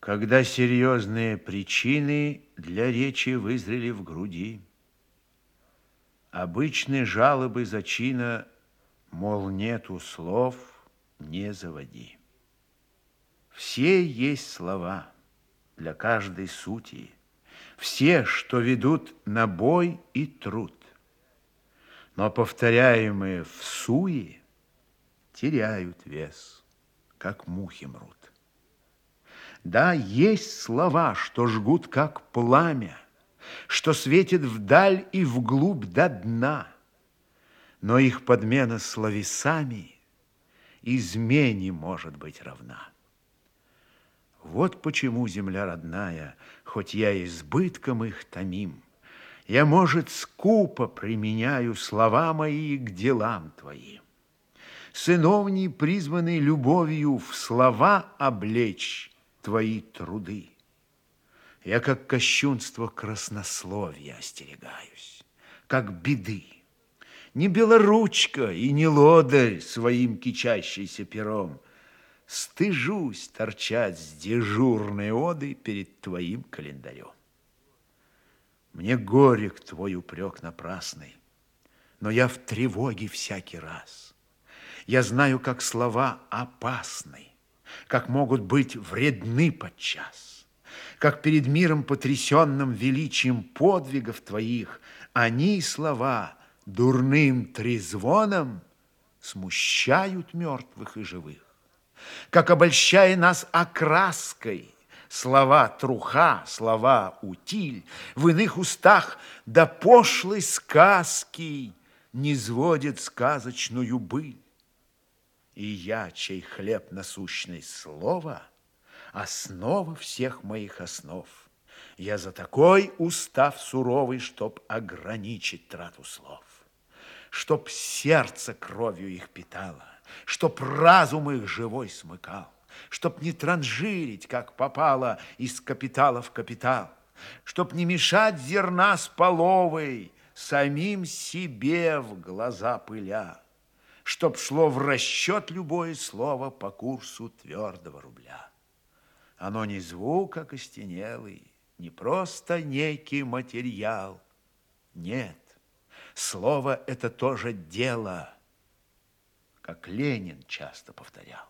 Когда серьезные причины для речи вызрели в груди, Обычные жалобы зачина, мол, нету слов, не заводи. Все есть слова для каждой сути, Все, что ведут на бой и труд. Но повторяемые в суе теряют вес, как мухи мрут. Да, есть слова, что жгут, как пламя, Что светит вдаль и вглубь до дна, Но их подмена словесами Измене может быть равна. Вот почему, земля родная, Хоть я избытком их томим, Я, может, скупо применяю Слова мои к делам твоим. Сыновней, призванный любовью В слова облечь, твои труды. Я как кощунство краснословия остерегаюсь, как беды. Не белоручка и не лодырь своим кичащийся пером. Стыжусь торчать с дежурной оды перед твоим календарем. Мне горек твой упрек напрасный, но я в тревоге всякий раз. Я знаю, как слова опасны, как могут быть вредны подчас, как перед миром потрясенным величием подвигов твоих они слова дурным трезвоном смущают мертвых и живых, как обольщая нас окраской, слова труха, слова утиль, в иных устах до пошлой сказки не сводит сказочную быль. И я, чей хлеб насущный слово, Основа всех моих основ. Я за такой устав суровый, Чтоб ограничить трату слов, Чтоб сердце кровью их питало, Чтоб разум их живой смыкал, Чтоб не транжирить, как попало, Из капитала в капитал, Чтоб не мешать зерна с половой, Самим себе в глаза пыля, чтоб шло в расчет любое слово по курсу твердого рубля. Оно не звук окостенелый, не просто некий материал. Нет, слово это тоже дело, как Ленин часто повторял.